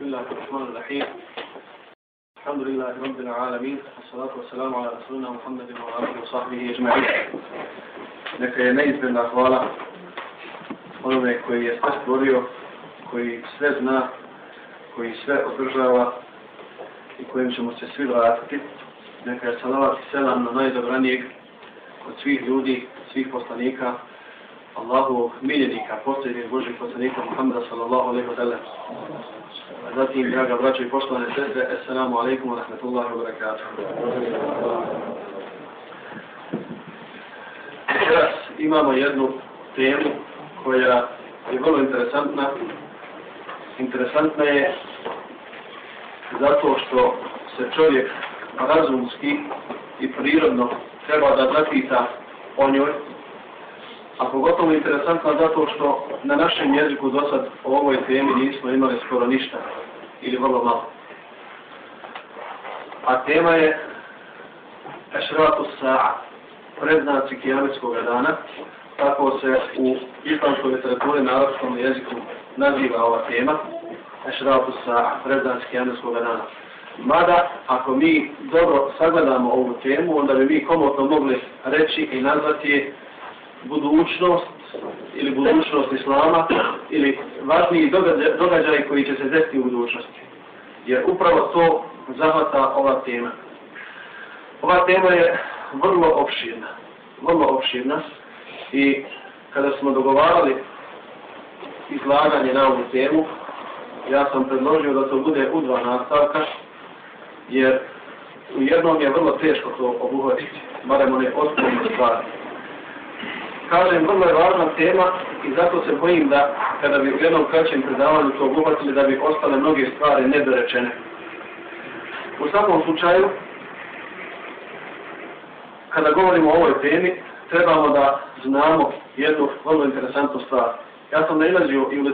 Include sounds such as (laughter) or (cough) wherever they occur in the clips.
بسم الله الرحمن الرحيم الحمد لله رب العالمين والصلاة والسلام على رسولنا محمد وعلى آله وصحبه أجمعين neka je neizmjerna hvala onome koji je sve stvorio, koji sve zna, koji sve održava i kojim ćemo se svi vratiti. Neka je salavat i selam na najdobranijeg od svih ljudi, svih poslanika, Allahu miljenika, posljednjeg Božih poslanika Muhammeda sallallahu alaihi wa sallam. A zatim, draga braćo i poštovane sestre, assalamu alaikum wa rahmatullahi wa barakatuh. Teraz imamo jednu temu koja je vrlo interesantna. Interesantna je zato što se čovjek razumski i prirodno treba da zapita o njoj, a pogotovo interesantna zato što na našem jeziku do sad o ovoj temi nismo imali skoro ništa ili vrlo malo. A tema je Ešratu Sa'a, predznaci kijametskog dana, tako se u islamskoj literaturi na arabskom jeziku naziva ova tema, Ešratu Sa'a, predznaci kijametskog dana. Mada, ako mi dobro sagledamo ovu temu, onda bi mi komotno mogli reći i nazvati budućnost ili budućnost Islama ili važniji događaj, događaj koji će se desiti u budućnosti. Jer upravo to zahvata ova tema. Ova tema je vrlo opširna. Vrlo opširna. I kada smo dogovarali izlaganje na ovu temu, ja sam predložio da to bude u dva nastavka, jer u jednom je vrlo teško to obuhvatiti, barem one osnovne stvari kažem, vrlo je važna tema i zato se bojim da kada bi u jednom kraćem predavanju to obuhvatili da bi ostale mnoge stvari nedorečene. U svakom slučaju, kada govorimo o ovoj temi, trebamo da znamo jednu vrlo interesantnu stvar. Ja sam nailazio i u,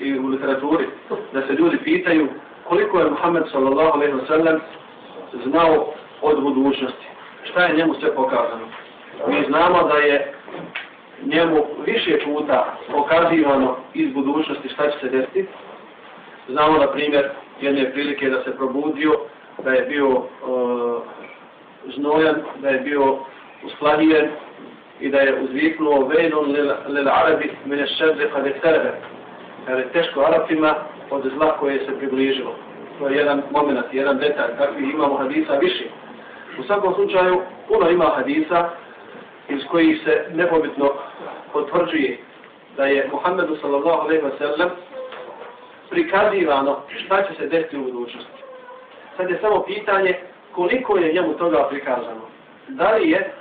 i u literaturi da se ljudi pitaju koliko je Muhammed sallallahu alaihi wa sallam znao od budućnosti. Šta je njemu sve pokazano? Mi znamo da je njemu više puta pokazivano iz budućnosti šta će se desiti. Znamo, na primjer, jedne prilike da se probudio, da je bio e, znojan, da je bio uskladijen i da je uzviknuo vejnun lil arabi mene šerde kada je sebe. Jer je teško Arapima od zla koje se približilo. To je jedan moment, jedan detalj, takvi imamo hadisa više. U svakom slučaju, puno ima hadisa iz kojih se nepobitno potvrđuje da je Muhammedu sallallahu alejhi ve sellem prikazivano šta će se desiti u budućnosti. Sad je samo pitanje koliko je njemu toga prikazano. Da li je,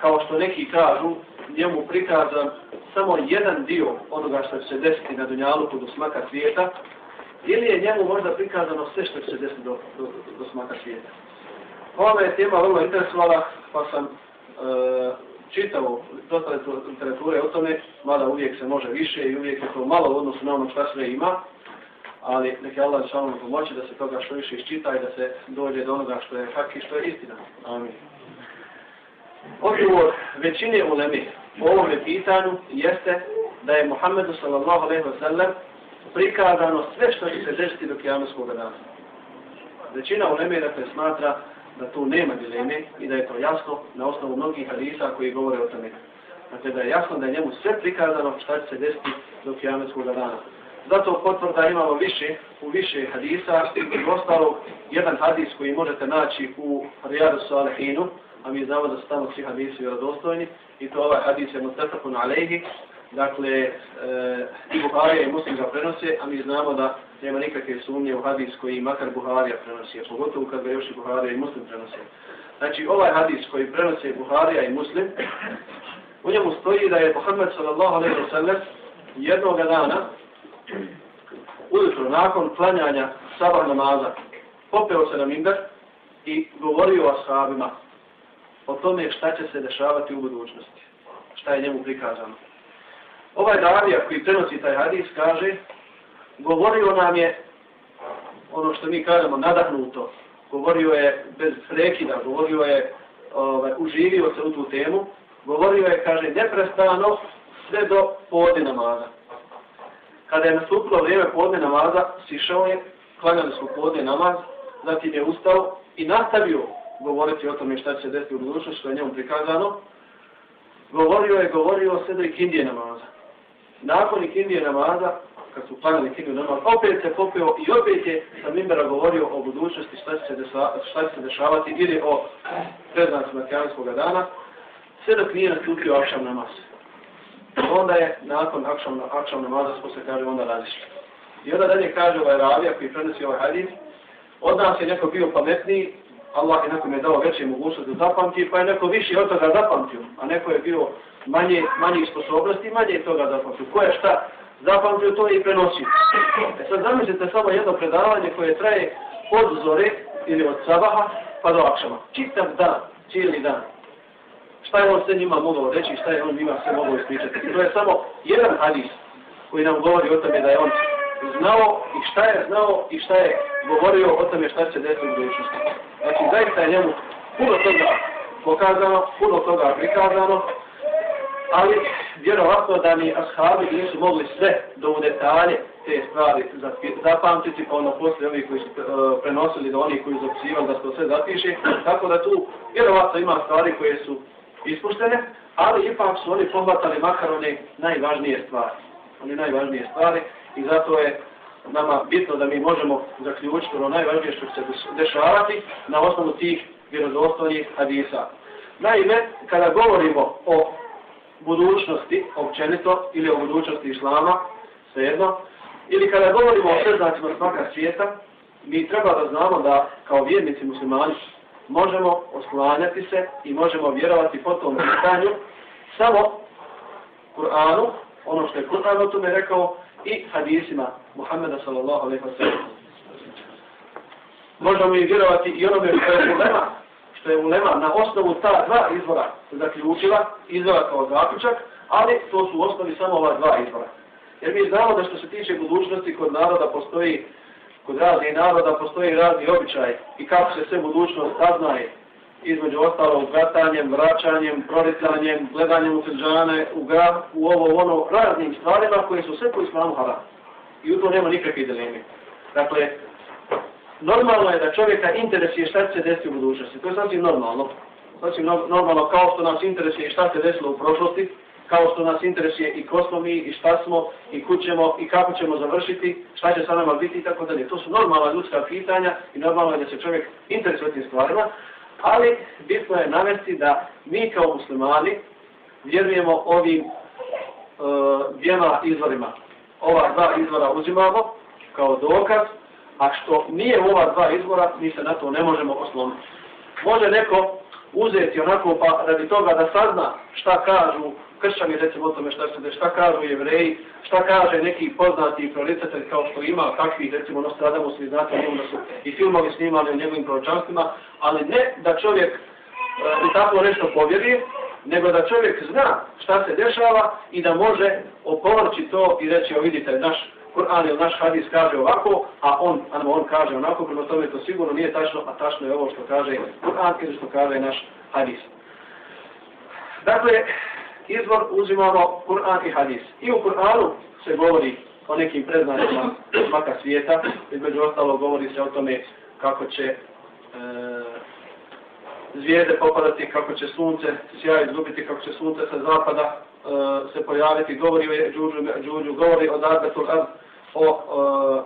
kao što neki kažu, njemu prikazan samo jedan dio onoga što će se desiti na Dunjalu do smaka svijeta, ili je njemu možda prikazano sve što će se desiti do, do, do, do smaka svijeta. Ova me je tema vrlo interesovala, pa sam e, čitavo dosta literature o tome, mada uvijek se može više i uvijek je to malo u odnosu na ono šta sve ima, ali neki Allah će vam pomoći da se toga što više iščita i da se dođe do onoga što je hak i što je istina. Amin. Odgovor većine ulemi u ovom pitanju jeste da je Muhammedu sallallahu alaihi wa sallam prikazano sve što će se desiti do kijamskog dana. Većina ulemi dakle smatra da tu nema dileme i da je to jasno na osnovu mnogih hadisa koji govore o tome. Dakle, da je jasno da je njemu sve prikazano šta će se desiti do kijametskog dana. Zato potvrda imamo više, u više hadisa, i ostalo jedan hadis koji možete naći u Rijadu Salihinu, a mi znamo da su tamo svi hadisi vjerodostojni, i to ovaj hadis je Mustafakun Alehi, dakle, e, i Buharija i Muslim ga prenose, a mi znamo da nema nikakve sumnje u hadis koji makar Buharija prenosi, a pogotovo kad ga još i Buharija i Muslim prenosi. Znači, ovaj hadis koji prenose Buharija i Muslim, u njemu stoji da je Muhammed sallallahu alaihi wa sallam jednog dana, ujutro nakon klanjanja sabah namaza, popeo se na minber i govorio o ashabima o tome šta će se dešavati u budućnosti. Šta je njemu prikazano. Ovaj davija koji prenosi taj hadis kaže govorio nam je ono što mi kažemo nadahnuto, govorio je bez prekida, govorio je, ovaj, uživio se u tu temu, govorio je, kaže, neprestano sve do podne namaza. Kada je nastupilo vrijeme podne namaza, sišao je klanjali su podne namaz, zatim je ustao i nastavio govoriti o tome šta će se desiti u budućnosti, što je njemu prikazano. Govorio je, govorio sve do ikindije namaza. Nakon ikindije namaza, kad su klanjali kindiju namaz, opet se popio i opet je sa Mimbera govorio o budućnosti, šta će se, desa, šta će se dešavati, ili o preznacima Kijanskog dana, sve dok nije nastupio akšam namaz. Onda je nakon akšam, akšam namaza, smo se kaže, onda razišli. I onda dalje kaže ovaj ravija koji prenosi ovaj hadis, od nas je neko bio pametniji, Allah je nekom je dao veće mogućnosti da zapamti, pa je neko više od toga zapamtio, a neko je bio manje, manje sposobnosti, manje toga zapamtio. Ko je šta zapamtio, to i prenosio. E sad zamislite samo jedno predavanje koje traje od zore ili od sabaha pa do akšama. Čitav dan, cijeli dan. Šta je on sve njima mogao reći, šta je on njima sve mogao ispričati. To je samo jedan hadis koji nam govori o tome da je on znao i šta je znao i šta je govorio o tome šta će desiti u budućnosti. Znači, zaista je njemu puno toga pokazano, puno toga prikazano, ali vjerovatno da ni ashabi nisu mogli sve do u detalje te stvari zapamtiti, pa ono poslije ovi koji su uh, prenosili do onih koji su opisivali da se to sve zapiše, tako da tu vjerovatno ima stvari koje su ispuštene, ali ipak su oni pohvatali makar one najvažnije stvari. One najvažnije stvari i zato je nama bitno da mi možemo zaključiti ono najvažnije što će se dešavati na osnovu tih vjerodostojnih hadisa. Naime, kada govorimo o budućnosti općenito ili o budućnosti islama, svejedno, ili kada govorimo o sveznacima svaka svijeta, mi treba da znamo da kao vjernici muslimani možemo osklanjati se i možemo vjerovati po tom pitanju samo Kur'anu, ono što je Kur'an o tome rekao, i hadisima Muhammeda sallallahu alaihi wa sallam. Možemo i vjerovati i onome što je što je ulema na osnovu ta dva izvora zaključila, izvora kao zaključak, ali to su u osnovi samo ova dva izvora. Jer mi znamo da što se tiče budućnosti kod naroda postoji, kod raznih naroda postoji razni običaj i kako se sve budućnost saznaje između ostalog vratanjem, vraćanjem, proricanjem, gledanjem u srđane, u grav, u ovo, ono, raznim stvarima koje su sve po islamu haram. I u to nema nikakve dileme. Dakle, normalno je da čovjeka interesuje šta se desi u budućnosti. To je sasvim normalno. Sasvim normalno kao što nas interesuje šta se desilo u prošlosti, kao što nas interesuje i ko smo mi, i šta smo, i kućemo, i kako ćemo završiti, šta će sa nama biti i tako dalje. To su normalna ljudska pitanja i normalno je da se čovjek interesuje tim stvarima, ali bitno je navesti da mi kao muslimani vjerujemo ovim eh, uh, dvijema izvorima. Ova dva izvora uzimamo kao dokaz, a što nije ova dva izvora, mi se na to ne možemo osloniti. Može neko uzeti onako pa radi toga da sazna šta kažu kršćani recimo o tome šta se šta kažu jevreji, šta kaže neki poznati proricatelj kao što ima, kakvi recimo Nostradamus, svi znate njemu da su i filmovi snimali o njegovim proročanstvima, ali ne da čovjek e, i tako nešto povjeri, nego da čovjek zna šta se dešava i da može opovrći to i reći, o vidite, naš Kur'an ili naš hadis kaže ovako, a on, a on kaže onako, prema tome to sigurno nije tačno, a tačno je ovo što kaže Kur'an ili što kaže naš hadis. Dakle, izvor uzimamo Kur'an i hadis. I u Kur'anu se govori o nekim predznačima svaka svijeta, između ostalo govori se o tome kako će e, zvijezde popadati, kako će sunce sjaj izgubiti, kako će sunce sa zapada e, se pojaviti, govori o Đuđu, džuđu govori o Darbetul Ard, o o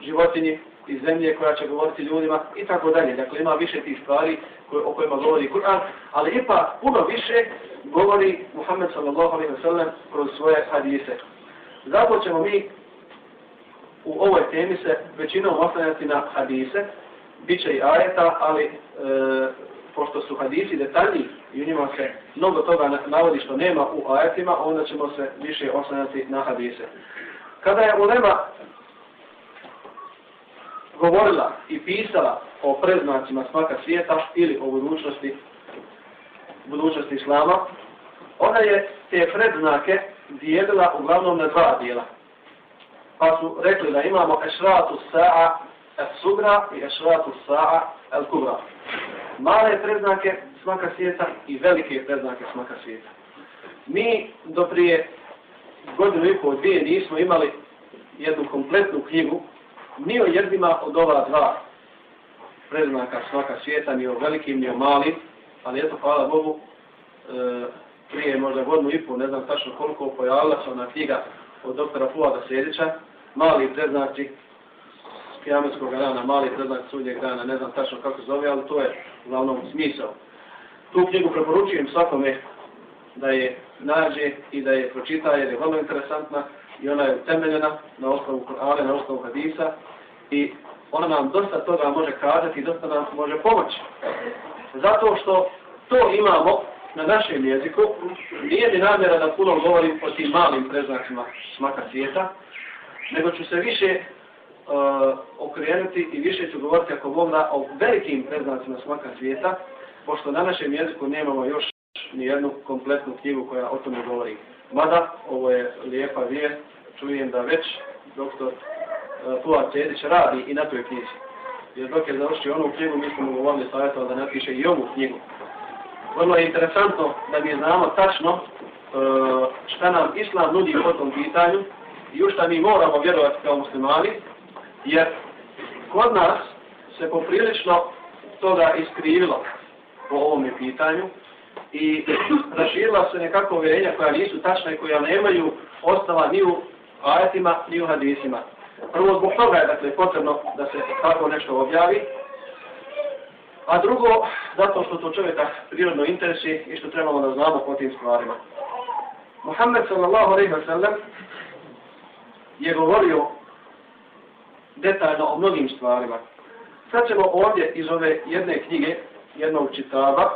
životinji iz zemlje koja će govoriti ljudima i tako dalje. Dakle, ima više tih stvari koje, o kojima govori Kur'an, ali ipak puno više govori Muhammed sallallahu alaihi wa sallam kroz svoje hadise. Zato ćemo mi u ovoj temi se većinom oslanjati na hadise, bit će i ajeta, ali e, pošto su hadisi detaljni i u njima se mnogo toga navodi što nema u ajetima, onda ćemo se više oslanjati na hadise. Kada je ulema govorila i pisala o preznacima smaka svijeta ili o budućnosti, budućnosti islama, ona je te predznake dijelila uglavnom na dva dijela. Pa su rekli da imamo ešratu sa'a el sugra i ešratu sa'a el kubra. Male predznake smaka svijeta i velike predznake smaka svijeta. Mi do prije godinu i pol dvije nismo imali jednu kompletnu knjigu ni o jednima od ova dva preznaka svaka svijeta, ni o velikim, ni o malim, ali eto, hvala Bogu, e, prije možda godinu i pol, ne znam tačno koliko, pojavila se ona knjiga od doktora Fuada Sedića, mali predznaci kijametskog dana, mali preznak sudnjeg dana, ne znam tačno kako zove, ali to je uglavnom smisao. Tu knjigu preporučujem svakome da je nađe i da je pročita jer je vrlo interesantna i ona je utemeljena na osnovu Kur'ana, na osnovu Hadisa i ona nam dosta toga može kazati i dosta nam može pomoći. Zato što to imamo na našem jeziku, nije mi namjera da puno govorim o tim malim preznacima smaka svijeta, nego ću se više uh, okrenuti i više ću govoriti ako Bog o velikim preznacima smaka svijeta, pošto na našem jeziku nemamo još ni jednu kompletnu knjigu koja o tome govori. Mada, ovo je lijepa vijest, čujem da već doktor uh, Fuad Cedić radi i na toj knjizi. Jer dok je završio onu knjigu, mi smo mu govorili savjetovali da napiše i ovu knjigu. Vrlo je interesantno da mi znamo tačno e, šta nam Islam nudi po tom pitanju i u šta mi moramo vjerovati kao muslimani, jer kod nas se poprilično toga iskrivilo po ovome pitanju i (clears throat) raširila se nekako uvjerenja koja nisu tačna i koja nemaju ostala ni u ajetima ni u hadisima. Prvo zbog toga je dakle, potrebno da se tako nešto objavi, a drugo zato što to čovjeka prirodno interesi i što trebamo da znamo po tim stvarima. Muhammed sallallahu alaihi wa sallam je govorio detaljno o mnogim stvarima. Sad ćemo ovdje iz ove jedne knjige, jednog čitaba,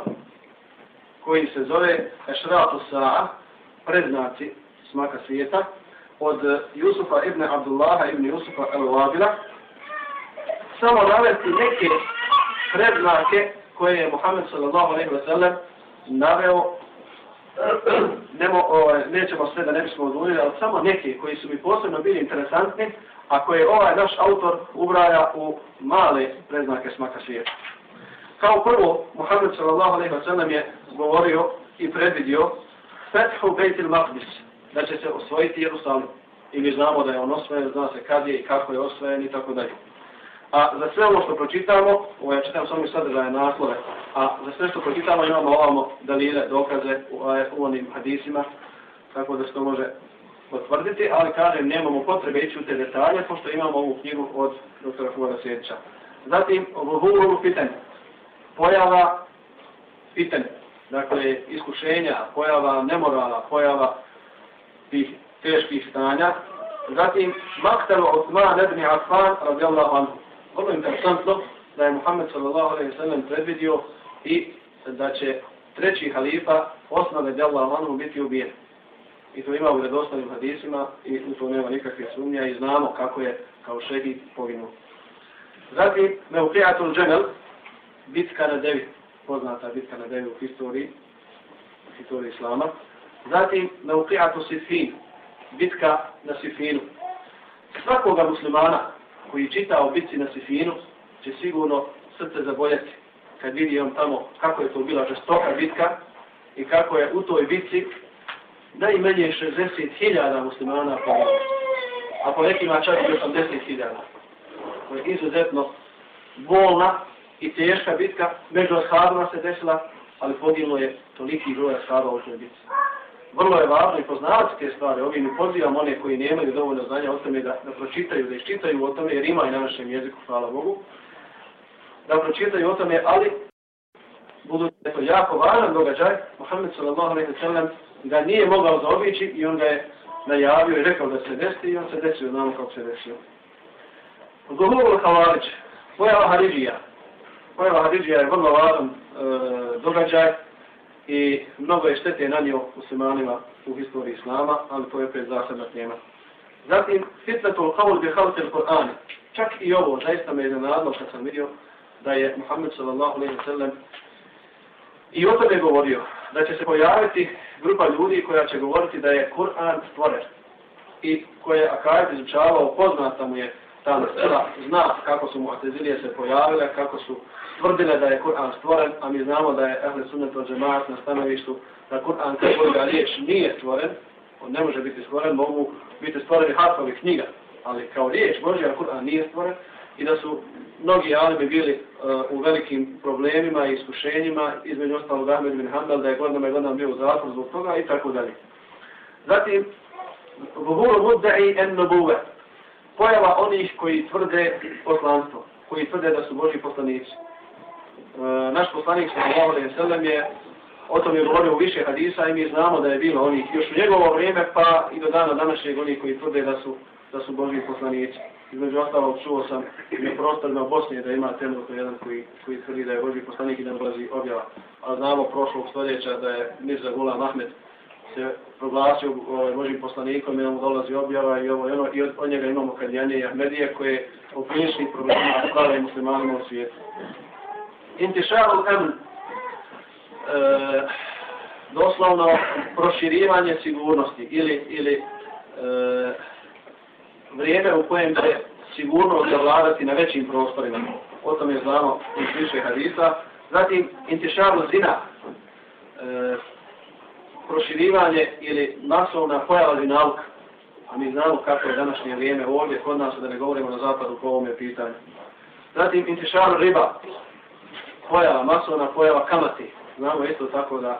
koji se zove Ešratu Sa'a, predznaci smaka svijeta, od Jusufa ibn Abdullaha ibn Jusufa al-Wabila, samo navesti neke predznake koje je Muhammed sallallahu alejhi ve sellem naveo nemo, o, ovaj, nećemo sve da ne bismo odvojili, ali samo neke koji su mi posebno bili interesantni, a koje ovaj naš autor ubraja u male predznake smaka svijeta. Kao prvo, Muhammed sallallahu alejhi ve sellem je govorio i predvidio Fethu Bejtil Maqdis, da će se osvojiti Jerusalim. I mi znamo da je on osvojen, zna se kad je i kako je osvojen i tako dalje. A za sve ono što pročitamo, ovo ja čitam samo sadržaje naslove, a za sve što pročitamo imamo ovamo dalile, dokaze u, u onim hadisima, tako da se to može potvrditi, ali kažem, nemamo potrebe ići u te detalje, pošto imamo ovu knjigu od doktora Fuvara Sjedića. Zatim, ovo pitanje. Pojava fitne, Dakle, iskušenja, pojava nemorala, pojava tih teških stanja. Zatim, Maktalo Osman ibn Affan, radijallahu anhu vrlo interesantno da je Muhammed sallallahu alejhi ve sellem predvidio i da će treći halifa Osman radijallahu anhu biti ubijen. I to ima u redostanim hadisima i u to nema nikakve sumnja i znamo kako je kao šehid poginuo. Zatim, Meuqiatul Džemel, bitka na devi, poznata bitka na devi u historiji, u historiji Islama. Zatim, Meuqiatul Sifin, bitka na Sifinu. Svakoga muslimana koji čita o bitci na Sifinu, će sigurno srce zaboljeti kad vidi on tamo kako je to bila žestoka bitka i kako je u toj bitci najmenje 60.000 muslimana poginulo. A po nekima čak i 80.000. To je izuzetno bolna i teška bitka. Među ashabima se desila, ali poginulo je toliki broj ashaba u toj bitci vrlo je važno i poznavati te stvari. Ovim i pozivam one koji nemaju dovoljno znanja o tome da, da pročitaju, da iščitaju o tome, jer ima i na našem jeziku, hvala Bogu, da pročitaju o tome, ali budu je to jako važan događaj, Mohamed sallallahu alaihi sallam ga nije mogao zaobići i on ga je najavio i rekao da se desi i on se desio, znamo kako se desio. Govorilo Havalić, pojava Haridžija. Pojava Hadidžija je vrlo važan e, događaj, i mnogo je štete na njoj muslimanima u historiji Islama, ali to je pred zasebna tema. Zatim, fitnetul qavl bi halqil Kur'ani. Čak i ovo, zaista me je iznenadlo kad sam vidio da je Muhammed sallallahu alaihi wa sallam i o tome govorio, da će se pojaviti grupa ljudi koja će govoriti da je Kur'an stvoren i koje je Akajet izučavao, poznata mu je ta mesela, zna kako su mu atezilije se pojavile, kako su tvrdile da je Kur'an stvoren, a mi znamo da je Ehle Sunnet od Džemaat na stanovištu da Kur'an kao ga riječ nije stvoren, on ne može biti stvoren, mogu biti stvoreni harfovi knjiga, ali kao riječ Božja Kur'an nije stvoren i da su mnogi alimi bili uh, u velikim problemima i iskušenjima, između ostalog Ahmed bin Hanbal, da je godinama i godinama bio u zatvoru zbog toga i tako dalje. Zatim, Vuhuru Mudda'i en Nubuve, pojava onih koji tvrde poslanstvo, koji tvrde da su Boži poslanici. E, naš poslanik, sallallahu alejhi ve sellem je o tom je govorio u više hadisa i mi znamo da je bilo onih još u njegovo vrijeme, pa i do dana današnjeg onih koji tvrde da su, da su Božji poslanici. Između ostalog čuo sam na prostorima Bosne da ima trenutno jedan koji, koji tvrdi da je Božji poslanik i da dolazi objava. A znamo prošlog stoljeća da je Mirza Gulam Ahmed se proglasio ovaj, Božim poslanikom i nam dolazi objava i, ovo, ono, i od, od njega imamo Kadijanje i Ahmedije koje u kliničnih problema prave muslimanima u svijetu. Intišaru emn, e, doslovno proširivanje sigurnosti ili, ili e, vrijeme u kojem će sigurnost zavladati na većim prostorima. O tom je znamo iz više hadisa. Zatim, intišaru zina, e, proširivanje ili masovna pojava zinalka. A mi znamo kako je današnje vrijeme ovdje kod nas, da ne govorimo na zapadu po ovome pitanju. Zatim, intišaru riba, pojava, masovna pojava kamati. Znamo isto tako da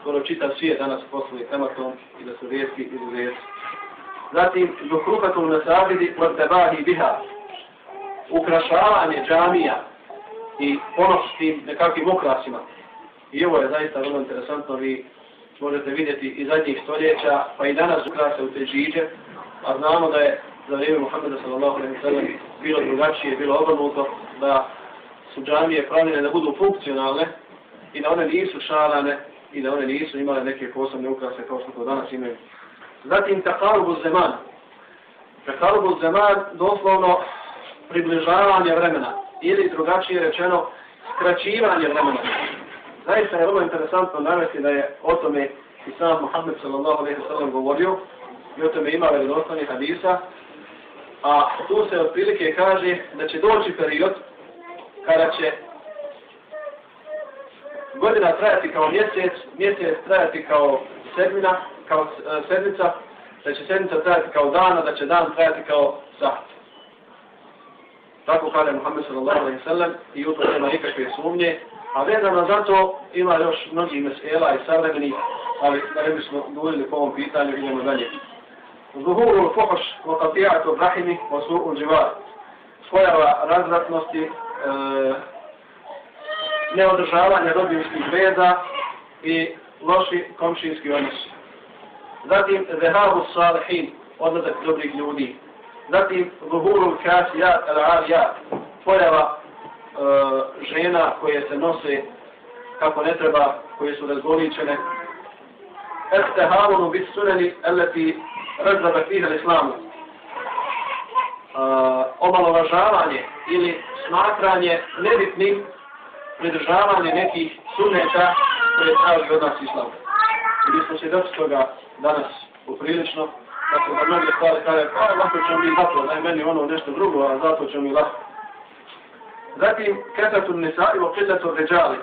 skoro čitav svijet danas posluje kamatom i da su rijetki izuzetci. Zatim, zuhrufatul mesabidi od tebahi biha. Ukrašavanje džamija i ponos tim nekakvim ukrasima. I ovo je zaista vrlo interesantno. Vi možete vidjeti i zadnjih stoljeća, pa i danas ukrase u te žiđe, A znamo da je za vrijeme Muhammeda sallallahu alaihi sallam bilo drugačije, bilo obrnuto, da su džamije pravljene da budu funkcionalne i da one nisu šalane i da one nisu imale neke posebne ukrase kao što to danas imaju. Zatim takarubu zeman. Takarubu zeman doslovno približavanje vremena ili drugačije rečeno skraćivanje vremena. Zaista je vrlo interesantno navesti da je o tome i sam Muhammed sallallahu alaihi sallam govorio i o tome ima velidostani hadisa. A tu se otprilike kaže da će doći period da će godina trajati kao mjesec, mjesec trajati kao sedmina, kao e, sedmica, da će sedmica trajati kao dana, da će dan trajati kao sat. Tako kaže Muhammed sallallahu alaihi sallam i u to nema nikakve sumnje. A vezano za to ima još mnogi mesela i savremeni, ali da ne bismo govorili po ovom pitanju, idemo dalje. Zuhuru fuhoš, wa qatijatu rahimi wa su'u dživar. Pojava razvratnosti, E, neodržavanja rodinskih veda i loši komšinski odnosi. Zatim, zehabu salihin, odlazak dobrih ljudi. Zatim, zuhuru kasijat al-arijat, pojava e, žena koje se nose kako ne treba, koje su razgoličene. Estehavunu bit suneni eleti razraba fiha islamu. E, omalovažavanje ili smatranje nebitnim pridržavanje nekih sunneta koje traži od nas islamu. I mi smo se doći toga danas uprilično, tako da mnogi stvari kaže, pa lako ćemo mi zato, daj meni ono nešto drugo, a zato ćemo mi lako. Zatim, kretatu nisa i okretatu ređali, e,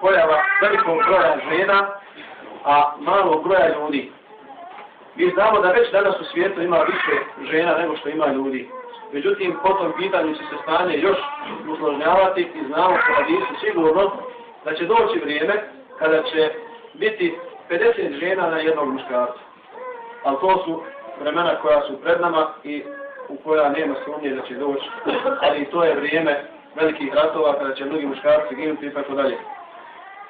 pojava velikog broja žena, a malo broja ljudi. Mi znamo da već danas u svijetu ima više žena nego što ima ljudi. Međutim, po tom pitanju će se stanje još usložnjavati i znamo po hadisu sigurno da će doći vrijeme kada će biti 50 žena na jednog muškarca. Ali to su vremena koja su pred nama i u koja nema sumnje da će doći. Ali to je vrijeme velikih ratova kada će mnogi muškarci ginuti i tako dalje.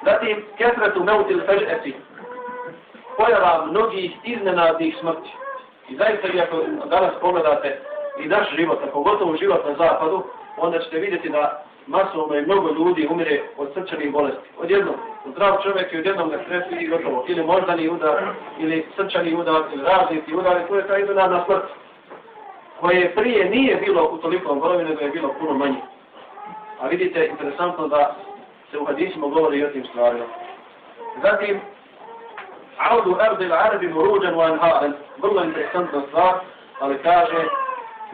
Zatim, ketretu meutil fežeti. Pojava mnogih iznenadnih smrti. I zaista ako danas pogledate i naš život, a pogotovo život na zapadu, onda ćete vidjeti da masovno i mnogo ljudi umire od srčanih bolesti. Odjednom, zdrav čovjek je odjednom na stresu i gotovo. Ili moždani udar, ili srčani udar, ili razlici udar, i to je ta iznenadna smrt koje prije nije bilo u tolikom broju, nego je bilo puno manje. A vidite, interesantno da se u hadisima govori i o tim stvarima. Zatim, Audu Erdil l'arabi muruđan u anharen, vrlo interesantna stvar, ali kaže,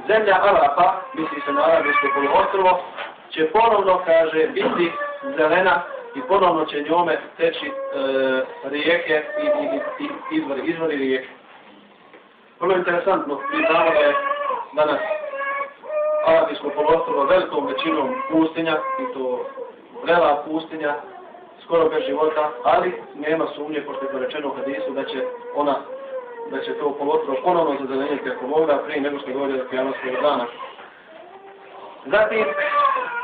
zemlja Arapa, misli se na arabijsko poluostrovo, će ponovno, kaže, biti zelena i ponovno će njome teći e, rijeke i, i, i, izvori, izvori rijeke. Vrlo interesantno, mi znamo da je danas Arabijsko polostrovo velikom većinom pustinja, i to vrela pustinja, skoro bez života, ali nema sumnje, pošto je rečeno u hadisu, da će ona da će to polotro ponovno zazeleniti ako moga prije nego što dođe do kijamatskog dana. Zatim,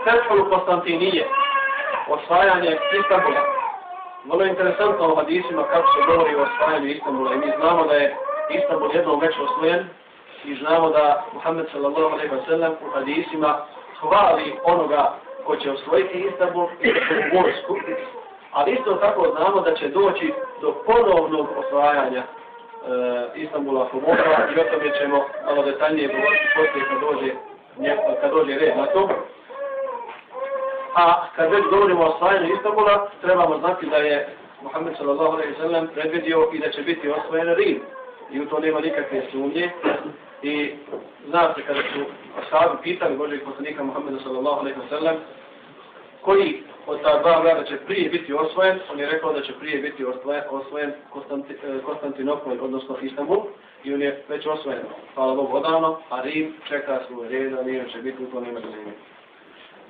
Srpskolu Konstantinije, osvajanje Istanbula. Vrlo interesantno u hadisima kako se govori o osvajanju Istanbula i mi znamo da je Istanbul jednom već osvojen i znamo da Muhammed sallallahu alaihi wa sallam u hadisima hvali onoga ko će osvojiti Istanbul i vojsku. Ali isto tako znamo da će doći do ponovnog osvajanja Eh, Istanbula Fumova i o tome ćemo malo detaljnije govoriti poslije kad dođe, kad dođe red na to. A kad već govorimo o osvajanju Istanbula, trebamo znati da je Muhammed sallallahu alaihi sallam predvidio i da će biti osvojen Rim. I u to nema nikakve sumnje. I zna se kada su ashabi pitali Božeg poslanika Muhammeda sallallahu alaihi sallam koji od ta dva grada će prije biti osvojen, on je rekao da će prije biti osvojen, osvojen Konstanti, e, Konstantinopolj, Konstantinopol, odnosno Istanbul, i on je već osvojen, hvala Bogu, odavno, a Rim čeka svoj red, a Rim će biti u to nema zanimljiv.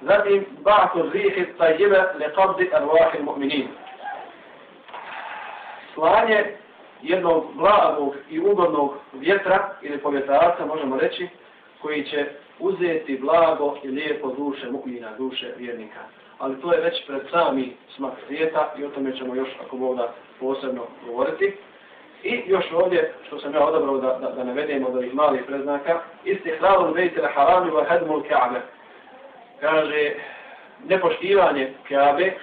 Zatim, ba'tu rihi tajjibe le qabdi arvahi mu'minin. Slanje jednog blagog i ugodnog vjetra ili povjetarca, možemo reći, koji će uzeti blago i lijepo duše mu'mina, duše vjernika. Ali to je već pred sami smak svijeta i o tome ćemo još, ako Bog da posebno govoriti. I još ovdje, što sam ja odabrao da, da, da navedemo od ovih malih preznaka, isti hralu vejtila harami wa hadmul ka'be kaže nepoštivanje Kjabe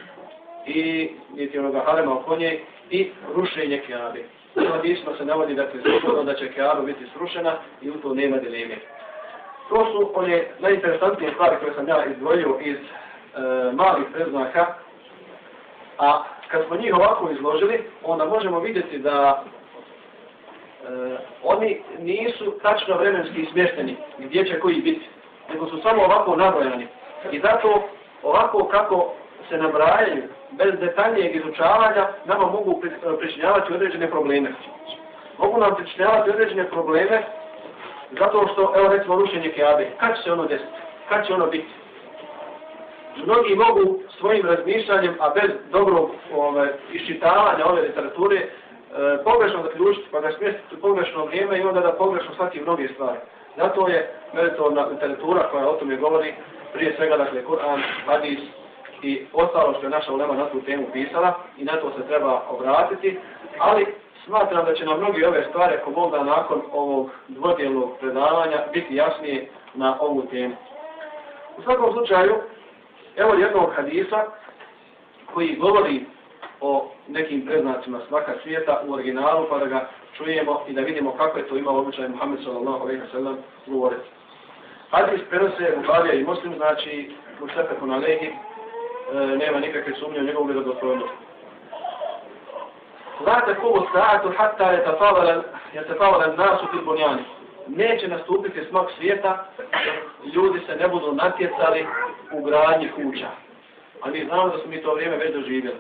i niti onoga harema oko nje i rušenje Kjabe. U hadisma se navodi da je sigurno da će Kjaba biti srušena i u to nema dileme. To su one najinteresantnije stvari koje sam ja izdvojio iz E, malih preznaka, a kad smo njih ovako izložili, onda možemo vidjeti da e, oni nisu tačno vremenski smješteni gdje će koji biti, nego su samo ovako nabrojani. I zato ovako kako se nabrajaju bez detaljnijeg izučavanja, nama mogu e, pričinjavati određene probleme. Mogu nam pričinjavati određene probleme zato što, evo recimo, rušenje keabe. Kad će se ono desiti? Kad će ono biti? Mnogi mogu svojim razmišljanjem, a bez dobrog ove, iščitavanja ove literature, e, pogrešno zaključiti, pa ga smjestiti u pogrešno vrijeme i onda da pogrešno shvati mnoge stvari. Zato je meritorna literatura koja o tome govori prije svega dakle Kur'an, Hadis i ostalo što je naša ulema na tu temu pisala i na to se treba obratiti, ali smatram da će nam mnogi ove stvari ako Bog da nakon ovog dvodjelnog predavanja biti jasnije na ovu temu. U svakom slučaju, evo jednog hadisa koji govori o nekim preznacima svaka svijeta u originalu pa da ga čujemo i da vidimo kako je to imao običaj Muhammed sallallahu alejhi ve sellem govoriti. Hadis prenose Buharija i Muslim, znači u Sefeku na Lehi, e, nema nikakve sumnje u njegovu vjerodostojnost. La takumu sa'atu hatta yatafavala nasu fil bunjani. Neće nastupiti smak svijeta, ljudi se ne budu natjecali u gradnji kuća. A mi znamo da smo mi to vrijeme već doživjeli.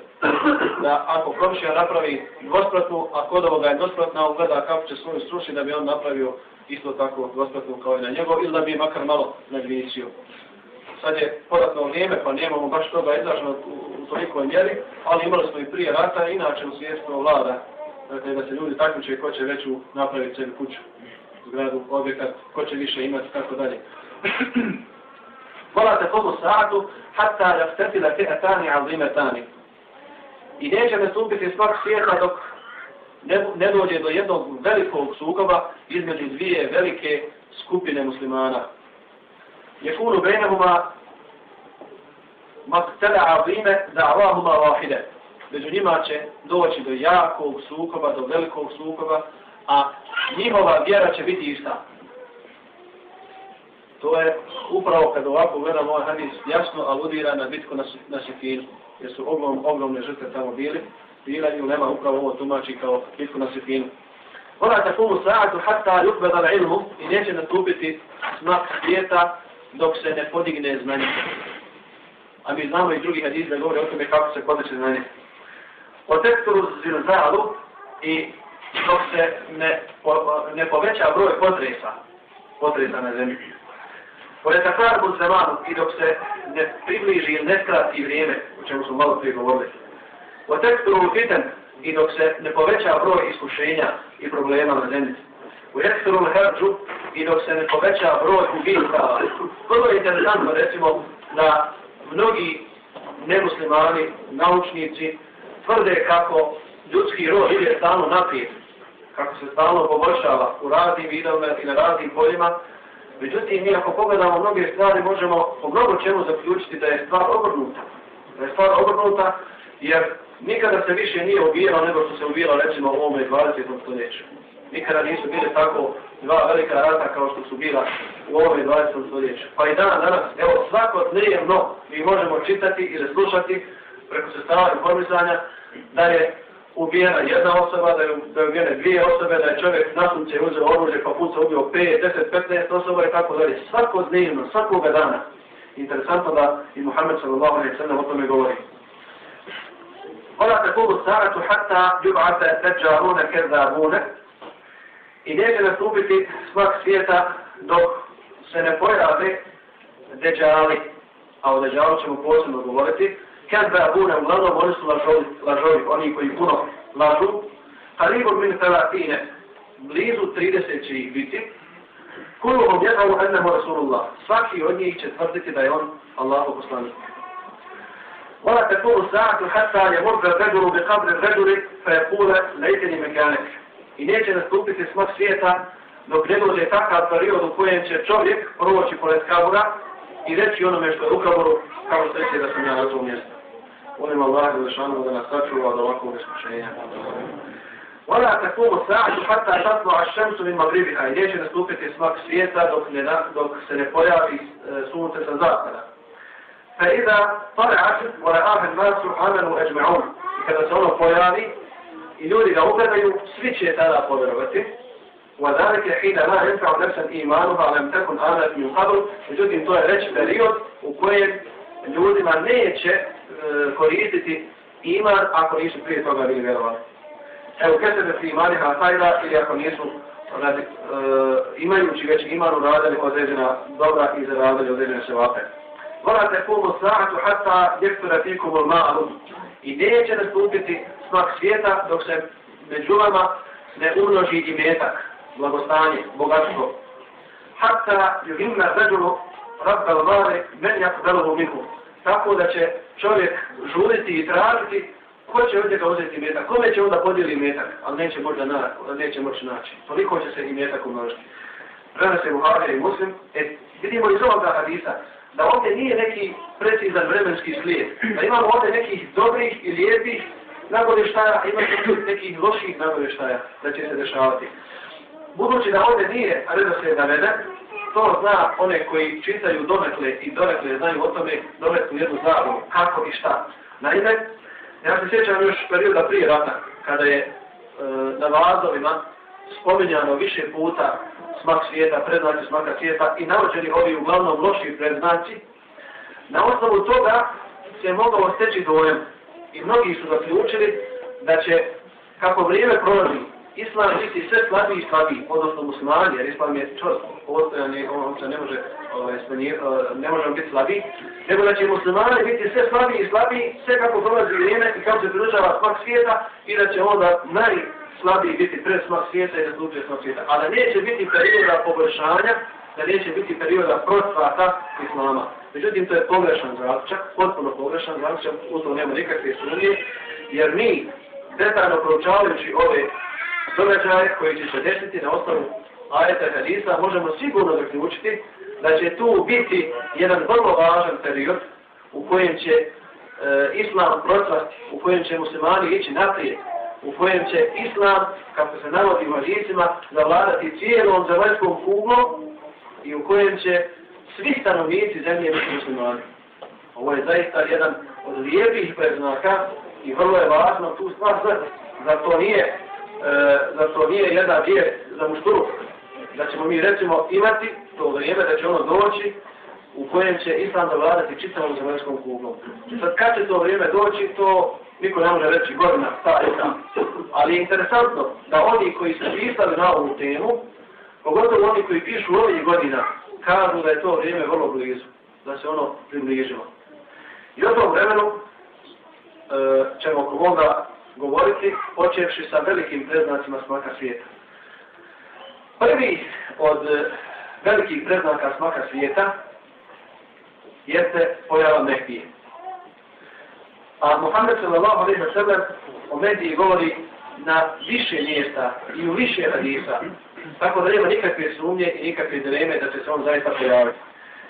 Da ako komšija napravi dvospratnu, a kod ovoga je dvospratna, on gleda kako će svoju srušiti da bi on napravio isto tako dvospratnu kao i na njegov, ili da bi makar malo nagvisio. Sad je podatno vrijeme, pa nemamo baš toga izraženo u, u tolikoj mjeri, ali imali smo i prije rata, inače u svijestu vlada, dakle da se ljudi takmiče ko će veću napraviti sebi kuću, zgradu, objekat, ko će više imati, tako dalje. Volate kogu sa'atu, hatta jafteti da te etani azime tani. I neće nastupiti smak svijeta dok ne, ne dođe do jednog velikog sukoba između dvije velike skupine muslimana. Je kunu bejnehuma maktele azime da'vahuma vahide. Među njima će doći do jakog sukoba, do velikog sukoba, a njihova vjera će biti ista. To je upravo kad ovako gledamo ovaj hadis jasno aludira na bitku na, na Sifinu, jer su ogrom, ogromne žrtve tamo bili bila i ulema upravo ovo tumači kao bitku na Sifinu. Ona takumu sa'atu hatta yukbeda ilmu i neće nastupiti smak svijeta dok se ne podigne znanje. A mi znamo i drugi hadis da govore o tome kako se podiče znanje. O teksturu zilzalu i dok se ne, po, ne poveća broj potresa, potresa na zemlji. Pored takarbu zemanu i dok se ne približi ili ne skrati vrijeme, o čemu smo malo prije govorili. O teksturu fitan i dok se ne poveća broj iskušenja i problema na zemlji. U eksturu herđu i dok se ne poveća broj ubijstva. Vrlo je interesantno recimo da mnogi nemuslimani, naučnici, tvrde kako ljudski rod ide stalno naprijed, kako se stalno poboljšava u raznim vidovima i na raznim poljima. Međutim, mi ako pogledamo mnoge stvari, možemo po mnogo čemu zaključiti da je stvar obrnuta. Da je stvar obrnuta, jer nikada se više nije ubijalo nego što se ubijalo recimo u ovome 20. stoljeću. Nikada nisu bile tako dva velika rata kao što su bila u ovome 20. stoljeću. Pa i dan, danas, evo, svako dnevno mi možemo čitati ili slušati preko sestava informisanja da je ubijena jedna osoba, da je, da je ubijene dvije osobe, da je čovjek nasunce uzeo oružje pa puca ubio 5, 10, 15 osoba i tako dalje. Svako dnevno, svakoga dana. Interesantno da i Muhammed sallallahu alaihi sallam o tome govori. Ona te saratu hatta jub'ate teđarune kezabune i neće nastupiti svak svijeta dok se ne pojave deđali, a o deđalu ćemo posebno govoriti, kezabune, uglavnom oni su lažovi, lažovi, oni koji puno lažu, Haribu min talatine, blizu 30 će ih biti, Kulu om jednavu ennehu Rasulullah. Svaki od njih će tvrditi da je on Allahu poslanik. ولا تكون الساعة حتى يمر الرجل بقبر الرجل فيقول ليتني مكانك. I neće nastupiti smrt svijeta dok ne dođe takav period u kojem će čovjek proći pored kabura i reći onome što je u kaburu kao što će da sam ja na tom mjestu. Molim Allah i Lešanu da nas sačuva od ovakvog iskušenja. ولا تكون الساعة حتى تطلع الشمس من مغربها. I neće nastupiti smrt svijeta dok, ne, dok se ne pojavi sunce sa zapada. فإذا طلعت ورآها الناس عملوا أجمعون kada se ono pojavi i ljudi ga ugledaju, svi će tada povjerovati. وذلك حين لا ينفع نفسا إيمانها لم تكن آمنت من قبل međutim to je već period u kojem ljudima neće e, E, koristiti iman ako nisu prije toga bili vjerovali. Evo, kada da si imali hasajda ili ako nisu znači, e, imajući već iman uradili određena dobra i zaradili određene ševape. Vora se kumu sahatu hata jeftura fikum ul ma'lum i neće nastupiti smak svijeta dok se među vama ne umnoži i metak, blagostanje, bogatstvo. Hata juhimna zađulu rabbal mare men jak velovu minhu. Tako da će čovjek žuliti i tražiti ko će od njega uzeti metak, kome će onda podijeli metak, ali neće, možda na, neće moći naći. Toliko će se i metak umnožiti. Prena se Buharija i Muslim. E, vidimo iz ovoga hadisa da ovdje nije neki precizan vremenski slijed. Da imamo ovdje nekih dobrih i lijepih nagovještaja, a imamo nekih loših nagovještaja da će se dešavati. Budući da ovdje nije redoslijed naveden, to zna one koji čitaju donekle i donekle znaju o tome donekle jednu zavu, kako i šta. Naime, ja se sjećam još perioda prije rata, kada je e, na vazovima spominjano više puta smak svijeta, predznaci smaka svijeta i navođeni ovi uglavnom loši predznaci, na osnovu toga se mogao steći dojem i mnogi su zaključili da će, kako vrijeme prolazi, islam biti sve slabiji i slabiji, odnosno muslimani, jer islam je čvrst, postojanje, on se ne može, ovaj, smanji, eh, ne može biti slabiji, nego da će muslimani biti sve slabiji i slabiji, sve kako prolazi vrijeme i kako se pridržava smak svijeta i da će onda najslabiji biti pred smak svijeta i da zlučuje smak svijeta. A da neće biti perioda poboljšanja, da neće biti perioda procvata islama. Međutim, to je pogrešan zaključak, potpuno pogrešan zaključak, u to nema nikakve sumnje, jer mi, detaljno proučavajući ove događaje koji će se desiti na osnovu ajeta hadisa, možemo sigurno zaključiti da će tu biti jedan vrlo važan period u kojem će e, islam procvati, u kojem će muslimani ići naprijed, u kojem će islam, kako se navodi u hadisima, zavladati cijelom zemaljskom kuglom i u kojem će svi stanovnici zemlje biti muslimani. Ovo je zaista jedan od lijepih preznaka i vrlo je važno tu stvar za, Zato nije e, za to nije jedna vijest za mušturu. Da ćemo mi recimo imati to vrijeme da će ono doći u kojem će Islam zavladati čitavom zemaljskom kuglom. Sad kad će to vrijeme doći, to niko ne može reći godina, ta i ta. Ali je interesantno da oni koji su pisali na ovu temu, pogotovo oni koji pišu ovih godina, kažu da je to vrijeme vrlo blizu, da se ono približilo. I o tom vremenu e, ćemo koga govoriti, počevši sa velikim preznacima smaka svijeta. Prvi od e, velikih preznaka smaka svijeta jeste pojava Mehdije. A Muhammed sallallahu alaihi wa sallam o Mehdiji govori na više mjesta i u više hadisa, tako da nema nikakve sumnje i nikakve dileme da će se on zaista pojaviti.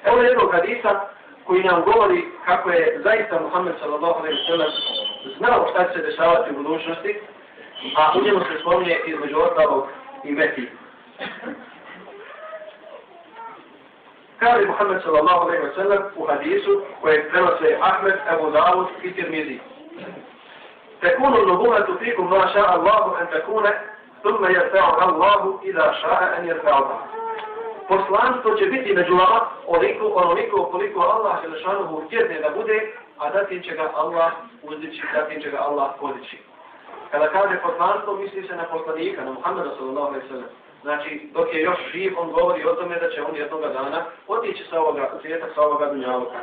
Evo jednog hadisa koji nam govori kako je zaista Muhammed sallallahu alaihi wa sallam znao šta će se dešavati u budućnosti, a u njemu se spominje između ostalog i Mehdi. Kaže Muhammed sallallahu alaihi wa sallam u hadisu koje prenose Ahmed, Abu Dawud i Tirmizi. تكون النبوة فيكم ما شاء الله أن تكون ثم يرفعها الله إذا شاء أن يرفعها poslanstvo će biti među vama oliko, onoliko koliko Allah Želešanuhu htjerne da bude, a zatim će ga Allah uzdići, zatim će ga Allah podići. Kada kaže poslanstvo, misli se na poslanika, na Muhammeda sallallahu alaihi sallam. Znači, dok je još živ, on govori o tome da će on jednog dana otići sa ovoga svijeta, sa ovoga dunjaluka.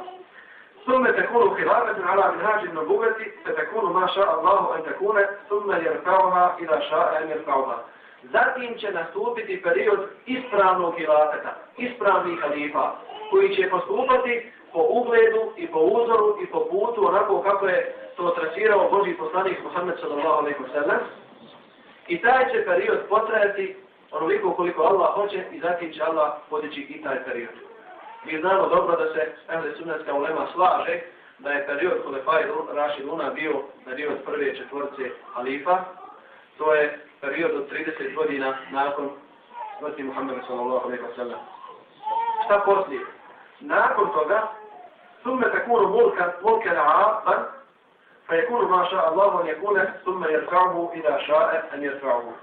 ثم تكون خلافة على منهاج النبوة فتكون ما شاء الله أن تكون ثم يرفعها إذا شاء أن يرفعها zatim će nastupiti period ispravnog hilafeta, ispravnih halifa, koji će postupati po ugledu i po uzoru i po putu onako kako je to trasirao Boži poslanik Muhammed sallallahu alaihi wa sallam. I taj će period potrajati onoliko koliko Allah hoće i zatim će Allah podići i taj period. Mi znamo dobro da se Ehle Sunnetska ulema slaže da je period Kulefaj Efaj Luna bio period prve četvorce halifa. To je period od 30 godina nakon smrti Muhammeda sallallahu alaihi wa sallam. Šta poslije? Nakon toga, ثم تكون ملكا ملكا na'aban, فيكون ما شاء الله Allahu يكون ثم يرفعه jerfa'uhu شاء ša'e يرفعه jerfa'uhu.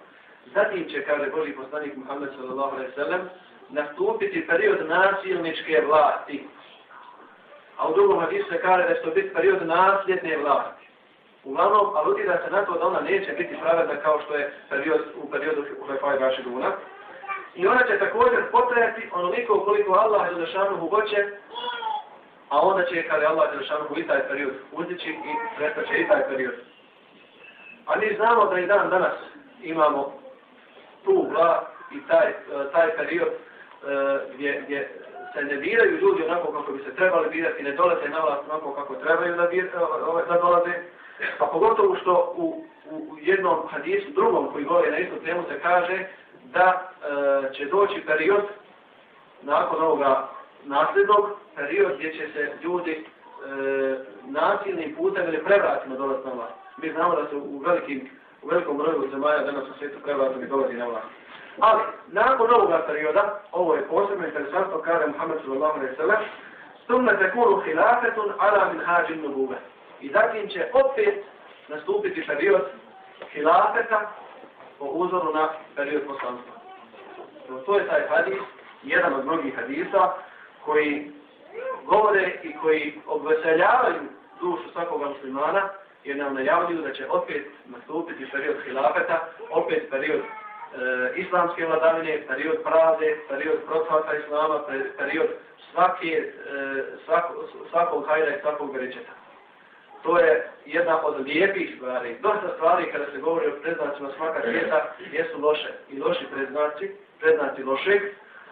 Zatim će, kaže Boži poslanik Muhammed sallallahu alaihi wa sallam, nastupiti period nasilničke vlasti. A u drugom hadisu se kaže da će to biti period nasljedne vlasti. Uglavnom, aludira se na to da ona neće biti pravedna kao što je period, u periodu u Hefaj vašeg Duna. I ona će također potrajati onoliko koliko Allah je zašanuhu hoće, a onda će, kada je Allah Đelšanu u i taj period uzdići i prestat će i taj period. A mi znamo da i dan danas imamo tu vlast i taj, e, taj period e, gdje, gdje se ne biraju ljudi onako kako bi se trebali birati, ne dolaze na vlast onako kako trebaju da, bir, e, da dolaze, Pa pogotovo što u, u jednom hadisu, drugom koji govori na istu temu se kaže da e, će doći period nakon ovoga nasljednog, period gdje će se ljudi e, nasilnim putem ili prevratima dolaziti na vlast. Mi znamo da se u, velikim, u velikom broju zemalja danas u svijetu prevratimo dolazi na vlast. Ali, nakon ovoga perioda, ovo je posebno interesantno, kaže Muhammed sallallahu alaihi sallam, stumne tekunu hilafetun ala min hađin nubube. I zatim će opet nastupiti period hilafeta po uzoru na period poslanstva. To je taj hadis, jedan od mnogih hadisa, koji govore i koji obveseljavaju dušu svakoga muslimana, jer nam najavljuju da će opet nastupiti period hilafeta, opet period e, islamske vladavine, period pravde, period procvata islama, period svake, e, svako, svakog hajda i svakog veričeta to je jedna od lijepih stvari. Dosta stvari kada se govori o predznacima svaka svijeta jesu loše i loši predznaci, predznaci lošeg,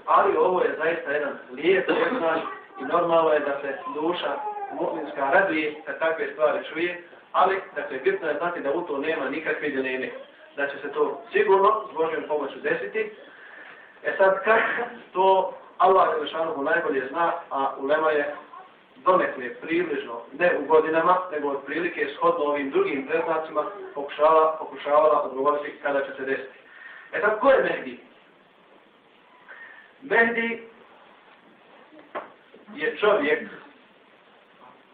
ali ovo je zaista jedan lijep predznac i normalno je da se duša mu'minska raduje kad takve stvari čuje, ali dakle, bitno je znati da u to nema nikakve dileme. Da će se to sigurno s Božjom pomoću desiti. E sad, kad to Allah je najbolje zna, a ulema je donekle približno, ne u godinama, nego od prilike shodno ovim drugim preznacima pokušavala, pokušavala odgovoriti kada će se desiti. E sad, ko je Mehdi? Mehdi je čovjek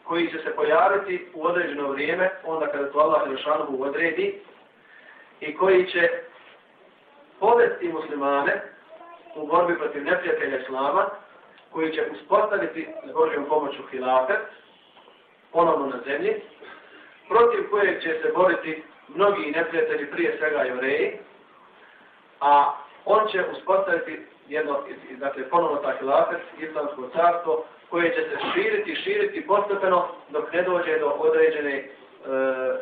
koji će se pojaviti u određeno vrijeme, onda kada to Allah Jelšanovu odredi, i koji će povesti muslimane u borbi protiv neprijatelja Islama, koji će uspostaviti s Božjom pomoću hilafet, ponovno na zemlji, protiv kojeg će se boriti mnogi neprijatelji, prije svega jevreji, a on će uspostaviti jedno, dakle, ponovno ta hilafet, islamsko carstvo, koje će se širiti, širiti postepeno dok ne dođe do određene e,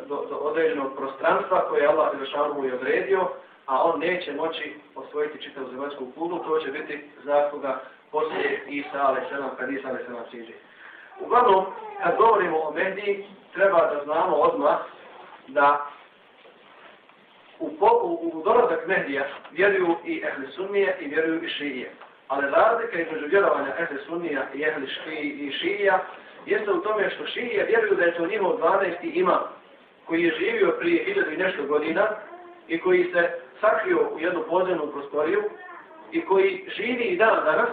do, do određenog prostranstva koje je Allah Zršanu je odredio, a on neće moći osvojiti čitavu zemaljsku kuglu, to će biti zasluga poslije Isa ale selam, kad Isa ale selam siđe. Uglavnom, kad govorimo o Mehdi, treba da znamo odmah da u, u, u dolazak Mehdija vjeruju i ehli sunnije i vjeruju i šije. Ali razlika između vjerovanja ehli sunnija i ehli i šija jeste u tome što šije vjeruju da je to njihov 12. imam koji je živio prije hiljadu i nešto godina i koji se sakrio u jednu podzemnu prostoriju i koji živi i dan danas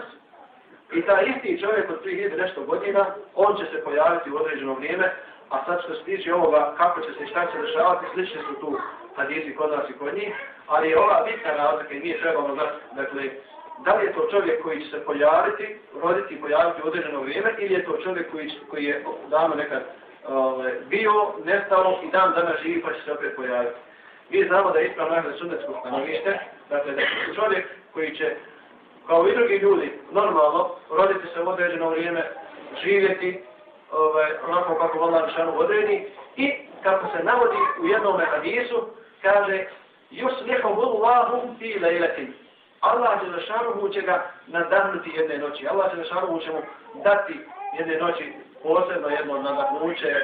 i ta isti čovjek od prije hiljadu nešto godina on će se pojaviti u određeno vrijeme a sad što se tiče ovoga kako će se i šta će dešavati slični su tu hadisi kod nas i kod njih ali je ova bitna razlika i mi trebamo znati dakle da li je to čovjek koji će se pojaviti, roditi i pojaviti u određeno vrijeme, ili je to čovjek koji, koji je davno nekad ovaj, bio, nestalo i dan dana živi pa će se opet pojaviti. Mi znamo da je ispravno naše sunnetsko stanovište, dakle da je čovjek koji će, kao i drugi ljudi, normalno roditi se u određeno vrijeme, živjeti ovaj, onako kako Allah Žešanu odredi i kako se navodi u jednom hadisu, kaže Yuslihu Allahu fi lejletin. Allah će zašanuhu će ga nadahnuti jedne noći. Allah će zašanuhu će mu dati jedne noći posebno jedno nadahnuće. E,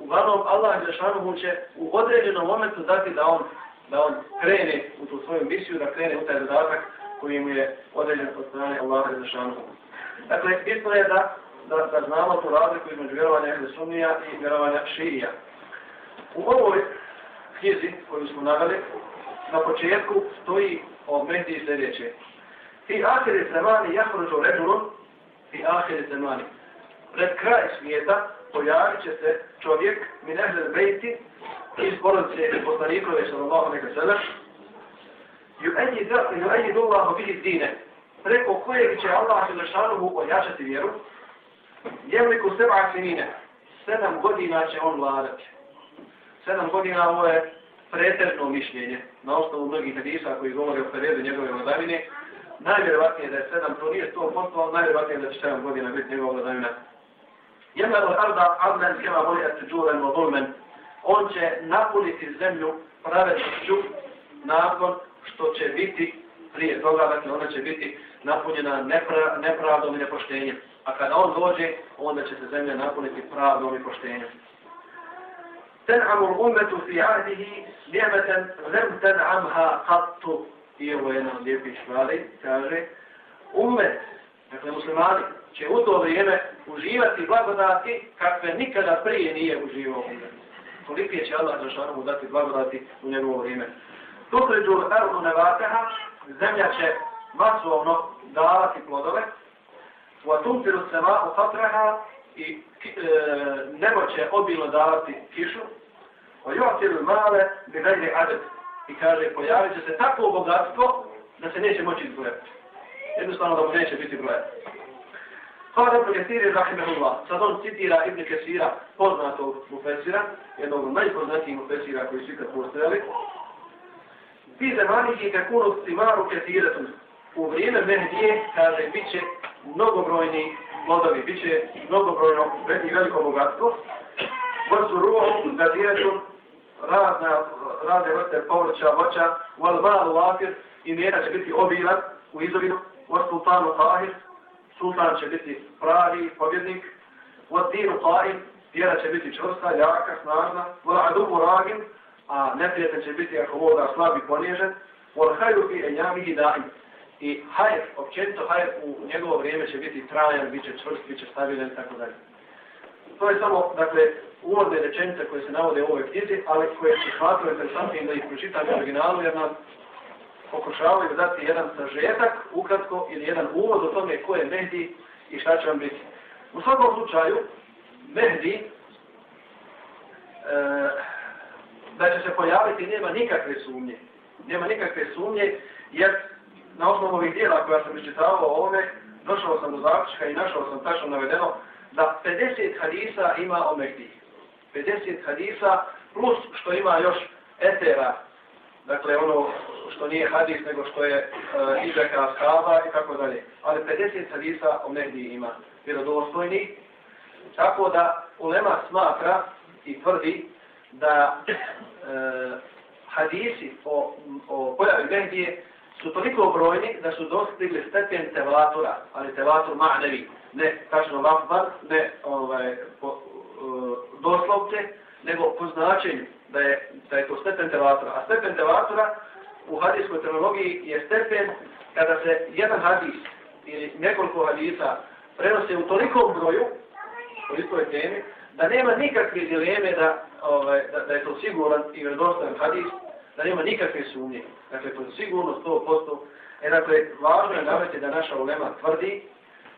uglavnom, Allah će zašanuhu će u određenom momentu dati da on, da on krene u tu svoju misiju, da krene u taj zadatak koji mu je određen od strane Allah će zašanuhu. Dakle, bitno je da, da, da znamo tu razliku između vjerovanja Ehle Sunnija i vjerovanja Širija. U ovoj knjizi koju smo naveli, na početku stoji o Mehdi sljedeće. Fi ahiri zemani jahruđu ređulun, fi ahiri zemani. Pred kraj svijeta pojavit će se čovjek, mi nehle bejti, iz porodice poslanikove, sallallahu neka sada, ju ejidu Allahu bihi dine, preko kojeg će Allah Želešanuhu ojačati vjeru, jemliku seba sinine, sedam godina će on vladati. Sedam godina ovo je pretežno mišljenje na osnovu mnogih hadisa koji govore o periodu njegove vladavine, najvjerovatnije da je sedam, to nije sto posto, ali najvjerovatnije da će sedam godina biti njegova vladavina. Jedna od arda, adlen kema voli at džuren o dulmen, on će napuniti zemlju pravednošću nakon što će biti prije toga, dakle ona će biti napunjena nepra, nepravdom i nepoštenjem. A kada on dođe, onda će se zemlja napuniti pravdom i poštenjem. تنعم الأمة في عهده نعمة لم تنعمها قط i ovo je jedan od lijepih stvari, kaže, umet, dakle muslimani, će u to vrijeme uživati blagodati kakve nikada prije nije uživao umet. Koliki će Allah za šanom dati blagodati u njegovo vrijeme. Tukriđu ardu nevataha, zemlja će masovno davati plodove, u atumtiru sema u fatraha i e, nebo će obilno davati kišu, o jotiru male bi gajne adet. I kaže, pojavit će se takvo bogatstvo da se neće moći izbrojati. Jednostavno da mu neće biti brojati. Hvala Ibn Kesiri, rahimahullah. Sad on citira Ibn Kesira, poznatog mufesira, jednog od najpoznatijih mufesira koji su ikad postojali. Ti zemaniki kakunu stimaru kesiretu. U vrijeme Mehdije, kaže, bit će mnogobrojni plodovi, bit će mnogobrojno i veliko bogatstvo. Vrstu ruhom, gadiretum, razna, razne vrste povrća, voća, u albalu lafir, i mjera će biti obilan u izobinu, u sultanu tahir, sultan će biti pravi pobjednik, u dinu tahir, vjera će biti čvrsta, jaka, snažna, u adubu ragin, a neprijatelj će biti ako voda slabi poniježen, u hajru fi enjamihi daim. I hajr, općenito hajr u njegovo vrijeme će biti trajan, bit će čvrst, bit će stabilen, tako dalje. To je samo, dakle, uvodne rečenice koje se navode u ovoj knjizi, ali koje su smatruju interesantnim da ih pročitam u originalu, jer nam pokušavaju dati jedan sažetak, ukratko, ili jedan uvod o tome ko je Mehdi i šta će vam biti. U svakom slučaju, Mehdi, e, da će se pojaviti, nema nikakve sumnje. Nema nikakve sumnje, jer na osnovu ovih dijela koja sam iščitavao ovome, došao sam do zaključka i našao sam tačno navedeno da 50 hadisa ima o Mehdi. 50 hadisa plus što ima još etera, dakle ono što nije hadis nego što je e, uh, izreka ashaba i tako dalje. Ali 50 hadisa o Mehdi ima vjerodostojni. Tako da ulema smatra i tvrdi da uh, hadisi o, o pojavi Mehdije su toliko brojni da su dostigli stepen tevatura, ali tevatur ma'nevi, ne tačno lafban, ne ovaj, po, uh, doslovce, nego po značenju da je, da je to stepen tevatura. A stepen tevatura u hadijskoj terminologiji je stepen kada se jedan hadis ili nekoliko hadisa prenose u tolikom broju, u istoj temi, da nema nikakve dileme da, ovaj, da, da je to siguran i vredostavan hadis, da nema nikakve sumnje. Dakle, to je sigurno 100%. E, dakle, važno je navjeti da naša ulema tvrdi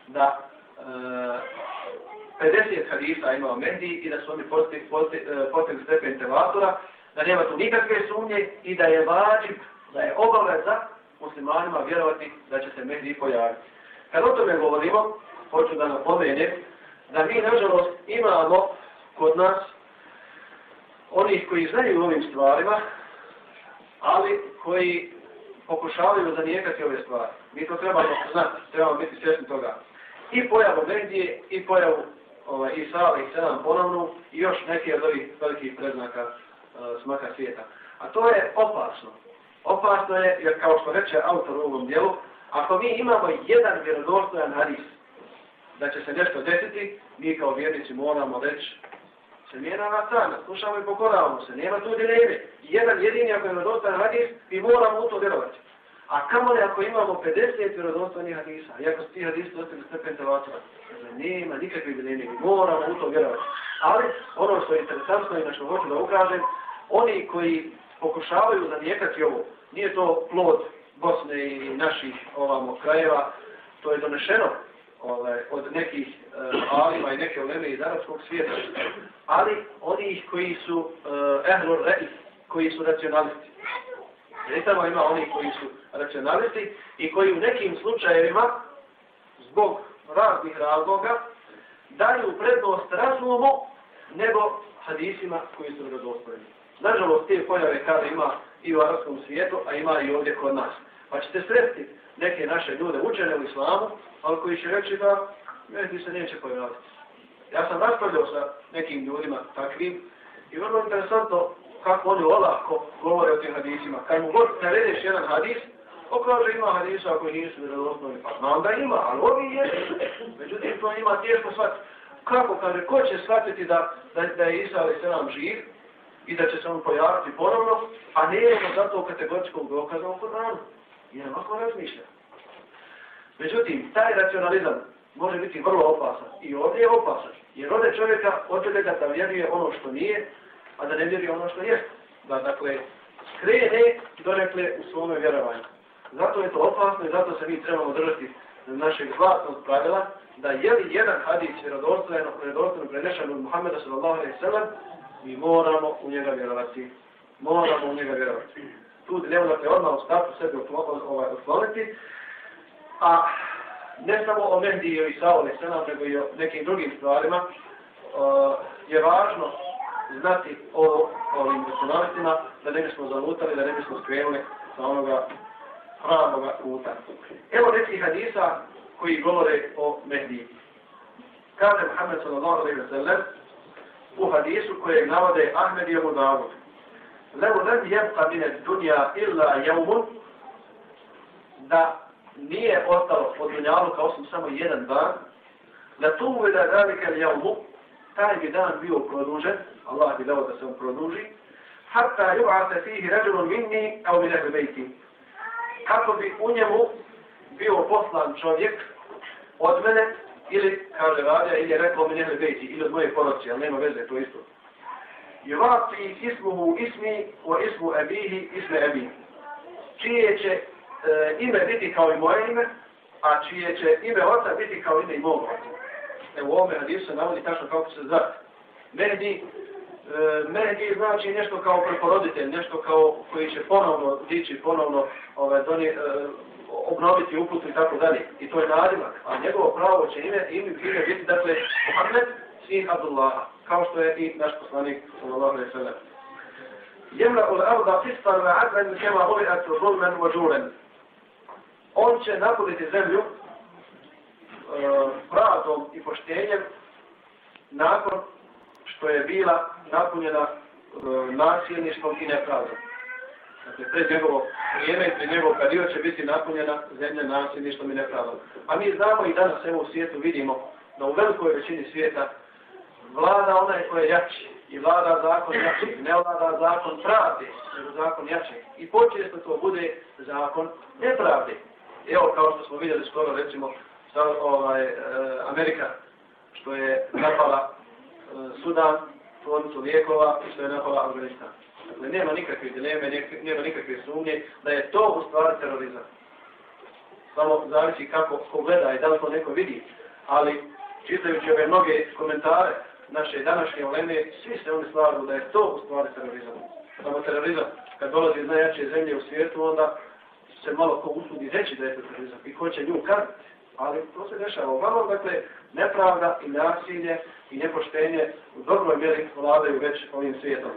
da e, 50 hadisa ima o Mehdi i da su oni postigli posti, posti, e, stepen tevatora, da nema tu nikakve sumnje i da je vađib, da je obaveza muslimanima vjerovati da će se Mehdi pojaviti. Kad o tome govorimo, hoću da napomenem da mi, nažalost, imamo kod nas onih koji znaju ovim stvarima, ali koji pokušavaju zanijekati ove stvari. Mi to trebamo znati, trebamo biti svjesni toga. I pojavu Mendije, i pojavu ovaj, Isa, i Selam ponovnu, i još neki od ovih velikih predznaka eh, uh, smaka svijeta. A to je opasno. Opasno je, jer kao što reče autor u ovom dijelu, ako mi imamo jedan vjerodostojan hadis, da će se nešto desiti, mi kao vjernici moramo reći se mjera na strana, slušamo i pokoravamo se, nema tu dileme. Jedan jedini ako je vjerodostan hadis, mi moramo u to vjerovati. A kamo li ako imamo 50 vjerodostanih hadisa, i ako su ti hadisi dostali stepen tevatora, dakle, nema nikakve dileme, mi moramo u to vjerovati. Ali ono što je interesantno i na što hoću da ukažem, oni koji pokušavaju zanijekati ovo, nije to plod Bosne i naših ovamo krajeva, to je donešeno ovaj, od nekih uh, alima i neke uleme iz arabskog svijeta, ali oni koji su eh, uh, ehlur reis, koji su racionalisti. Ne samo ima oni koji su racionalisti i koji u nekim slučajevima, zbog raznih razloga, daju prednost razumu nego hadisima koji su radostojni. Nažalost, te pojave kada ima i u arabskom svijetu, a ima i ovdje kod nas. Pa ćete sresti neke naše ljude učene u islamu, ali koji će reći da Mehdi se neće pojaviti. Ja sam raspravljao sa nekim ljudima takvim i vrlo interesantno kako oni olako govore o tim hadisima. Kad mu god naredeš jedan hadis, on kaže ima hadisa koji nisu vjerodostojni. Pa znam da ima, ali ovi je. Međutim, to ima teško shvatiti. Kako, kaže, ko će shvatiti da, da, da je Isa ali se nam živ i da će se on pojaviti ponovno, a ne ono je zato kategoričkog dokaza u Koranu. I ne ovako razmišlja. Međutim, taj racionalizam može biti vrlo opasan. I ovdje je opasan. Jer ovdje čovjeka odvede da vjeruje ono što nije, a da ne vjeruje ono što jest. Da, dakle, skrene donekle u svome vjerovanju. Zato je to opasno i zato se mi trebamo držati našeg zlatnog pravila da je li jedan hadis vjerodostojeno, vjerodostojno prenešan od Muhammeda sallallahu alejhi ve sellem mi moramo u njega vjerovati. Moramo u njega vjerovati ljudi ne morate odmah u startu sebi ovaj, otkloniti. A ne samo o Mehdi i o Isao, senam, nego i o nekim drugim stvarima, uh, je važno znati o ovim racionalistima, da ne bismo zalutali, da ne bismo skrenuli sa onoga pravoga puta. Evo nekih hadisa koji govore o Mehdi. Kaže Muhammed sallallahu alaihi wa sallam u hadisu kojeg navode Ahmed i Abu Dawud لو لم يبقى من الدنيا إلا يوم da nije ostalo od dunjaluka osim samo jedan dan, la tu da zalika jaumu, taj bi dan bio produžen, Allah bi dao da se on produži, hatta ju'ate fihi ređulun minni, au min ehli bejti. Kako bi u njemu bio poslan čovjek od mene, ili, kaže Radija, ili je rekao min ehli bejti, ili od moje poroci, ali nema veze, to isto. i vati ismuhu ismi o ismu ebihi isme ebi. Čije će e, ime biti kao i moje ime, a čije će ime oca biti kao ime i mog oca. E u ovome radiju se navodi tačno kako se zvati. Mehdi, e, Mehdi znači nešto kao preporoditelj, nešto kao koji će ponovno dići, ponovno ovaj, doni, e, obnoviti uputu i tako dalje. I to je nadimak. A njegovo pravo će ime, ime, ime biti, dakle, Mohamed, sin Abdullaha, kao što je i naš poslanik, sallallahu alaihi sallam. Jemla ul arda fistan wa adran kema uliat zulmen wa žuren. On će napuniti zemlju uh, pravdom i poštenjem nakon što je bila napunjena uh, nasilništvom i nepravdom. Dakle, pred njegovo vrijeme i pred njegov period će biti napunjena zemlja nasilništvom i nepravdom. A mi znamo i danas evo u svijetu vidimo da u velikoj većini svijeta vlada onaj koji je jači i vlada zakon jači, ne vlada zakon pravde, nego zakon jači. I počesto to bude zakon nepravde. Evo kao što smo vidjeli skoro recimo sad, ovaj, e, Amerika što je napala e, Sudan, tvornicu lijekova i što je napala Afganistan. Dakle, nema nikakve dileme, nema nikakve sumnje da je to u stvari terorizam. Samo zavisi kako ko gleda i da li to neko vidi. Ali, čitajući ove mnoge komentare naše današnje oleme, svi se oni slažu da je to u stvari terorizam. Samo terorizam, kad dolazi iz najjače zemlje u svijetu, onda se malo ko usudi reći da je to terorizam i ko će nju kazniti. Ali to se dešava uglavnom, dakle, nepravda i nasilje i nepoštenje u dobroj mjeri vladaju već ovim svijetom.